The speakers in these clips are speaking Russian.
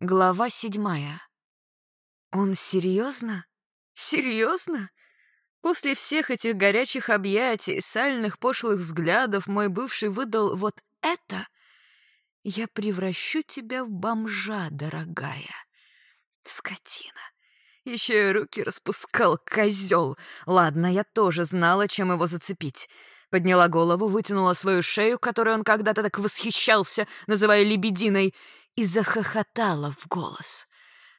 Глава седьмая. Он серьезно? Серьезно? После всех этих горячих объятий, сальных пошлых взглядов мой бывший выдал вот это? Я превращу тебя в бомжа, дорогая. Скотина. Еще и руки распускал, козел. Ладно, я тоже знала, чем его зацепить. Подняла голову, вытянула свою шею, которой он когда-то так восхищался, называя лебединой, и захохотала в голос.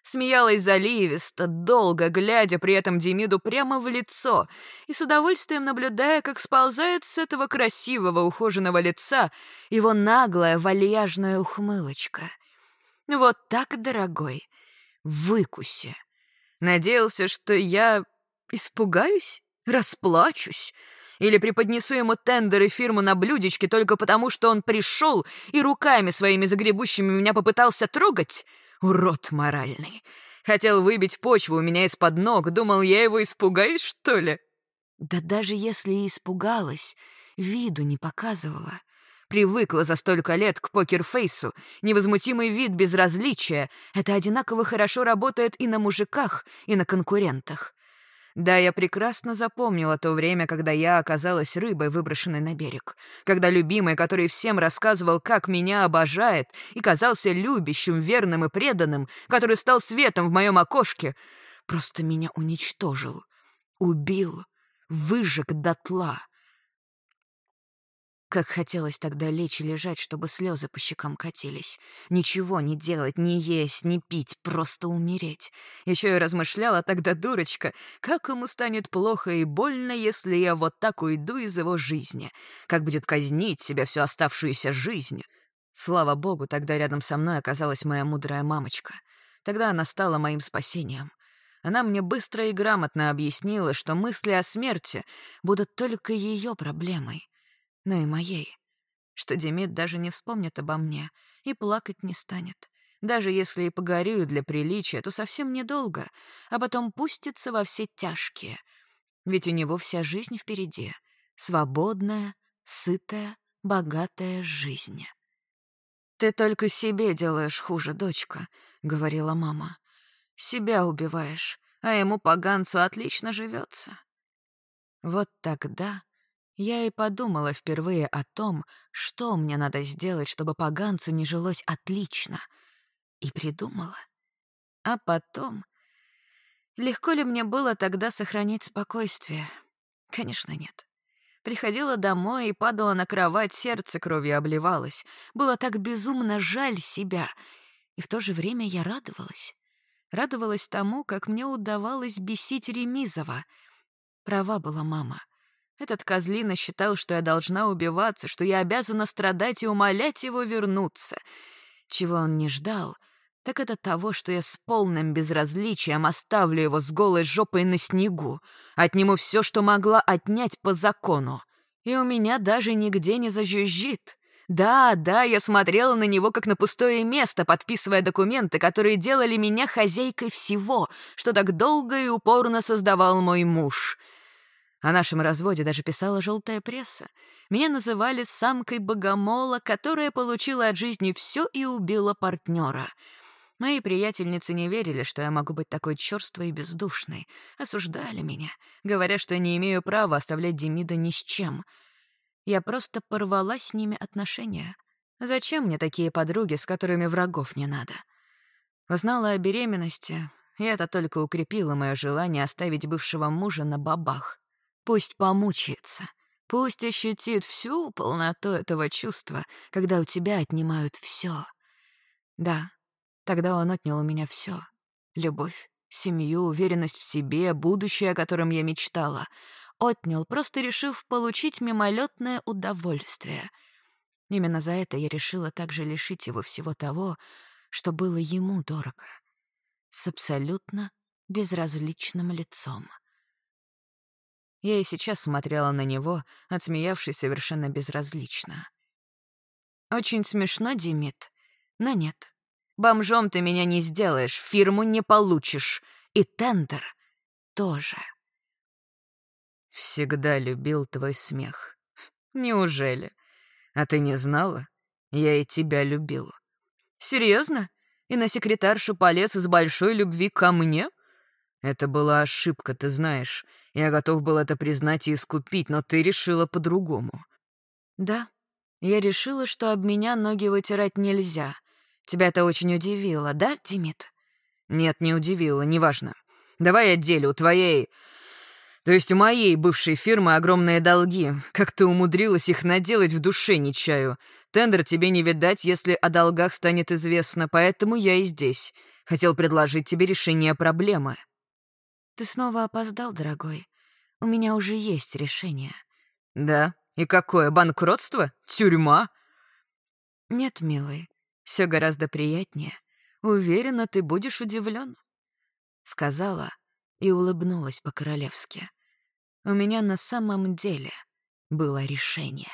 Смеялась заливисто, долго, глядя при этом Демиду прямо в лицо и с удовольствием наблюдая, как сползает с этого красивого, ухоженного лица его наглая, вальяжная ухмылочка. «Вот так, дорогой, выкуси!» Надеялся, что я испугаюсь, расплачусь, или преподнесу ему тендер и фирму на блюдечке только потому, что он пришел и руками своими загребущими меня попытался трогать? Урод моральный. Хотел выбить почву у меня из-под ног, думал, я его испугаюсь, что ли? Да даже если и испугалась, виду не показывала. Привыкла за столько лет к покерфейсу. Невозмутимый вид безразличия. Это одинаково хорошо работает и на мужиках, и на конкурентах. Да, я прекрасно запомнила то время, когда я оказалась рыбой, выброшенной на берег. Когда любимый, который всем рассказывал, как меня обожает, и казался любящим, верным и преданным, который стал светом в моем окошке, просто меня уничтожил, убил, выжег дотла. Как хотелось тогда лечь и лежать, чтобы слезы по щекам катились. Ничего не делать, не есть, не пить, просто умереть. Еще и размышляла тогда дурочка, как ему станет плохо и больно, если я вот так уйду из его жизни. Как будет казнить себя всю оставшуюся жизнь. Слава богу, тогда рядом со мной оказалась моя мудрая мамочка. Тогда она стала моим спасением. Она мне быстро и грамотно объяснила, что мысли о смерти будут только ее проблемой но и моей. Что Демид даже не вспомнит обо мне и плакать не станет. Даже если и погорюю для приличия, то совсем недолго, а потом пустится во все тяжкие. Ведь у него вся жизнь впереди. Свободная, сытая, богатая жизнь. «Ты только себе делаешь хуже, дочка», — говорила мама. «Себя убиваешь, а ему, поганцу, отлично живется». Вот тогда я и подумала впервые о том, что мне надо сделать, чтобы поганцу не жилось отлично. И придумала. А потом... Легко ли мне было тогда сохранить спокойствие? Конечно, нет. Приходила домой и падала на кровать, сердце кровью обливалось. Было так безумно жаль себя. И в то же время я радовалась. Радовалась тому, как мне удавалось бесить Ремизова. Права была мама. Этот козлина считал, что я должна убиваться, что я обязана страдать и умолять его вернуться. Чего он не ждал, так это того, что я с полным безразличием оставлю его с голой жопой на снегу, отниму все, что могла отнять по закону. И у меня даже нигде не зажужжит. Да, да, я смотрела на него как на пустое место, подписывая документы, которые делали меня хозяйкой всего, что так долго и упорно создавал мой муж — о нашем разводе даже писала желтая пресса. Меня называли самкой богомола, которая получила от жизни все и убила партнера. Мои приятельницы не верили, что я могу быть такой черствой и бездушной. Осуждали меня, говоря, что не имею права оставлять Демида ни с чем. Я просто порвала с ними отношения. Зачем мне такие подруги, с которыми врагов не надо? Узнала о беременности, и это только укрепило мое желание оставить бывшего мужа на бабах. Пусть помучается. Пусть ощутит всю полноту этого чувства, когда у тебя отнимают все. Да, тогда он отнял у меня все: Любовь, семью, уверенность в себе, будущее, о котором я мечтала. Отнял, просто решив получить мимолетное удовольствие. Именно за это я решила также лишить его всего того, что было ему дорого. С абсолютно безразличным лицом. Я и сейчас смотрела на него, отсмеявшись совершенно безразлично. «Очень смешно, Димит, но нет. Бомжом ты меня не сделаешь, фирму не получишь, и тендер тоже». «Всегда любил твой смех. Неужели? А ты не знала? Я и тебя любил». «Серьезно? и на секретаршу полез из большой любви ко мне? Это была ошибка, ты знаешь. Я готов был это признать и искупить, но ты решила по-другому. Да, я решила, что об меня ноги вытирать нельзя. Тебя это очень удивило, да, Тимит? Нет, не удивило, неважно. Давай отделю у твоей... То есть у моей бывшей фирмы огромные долги. Как ты умудрилась их наделать в душе, не чаю. Тендер тебе не видать, если о долгах станет известно, поэтому я и здесь. Хотел предложить тебе решение проблемы. Ты снова опоздал, дорогой. У меня уже есть решение. Да? И какое? Банкротство? Тюрьма? Нет, милый, все гораздо приятнее. Уверена, ты будешь удивлен. Сказала и улыбнулась по-королевски. У меня на самом деле было решение.